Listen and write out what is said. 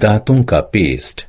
दांतों का पेस्ट।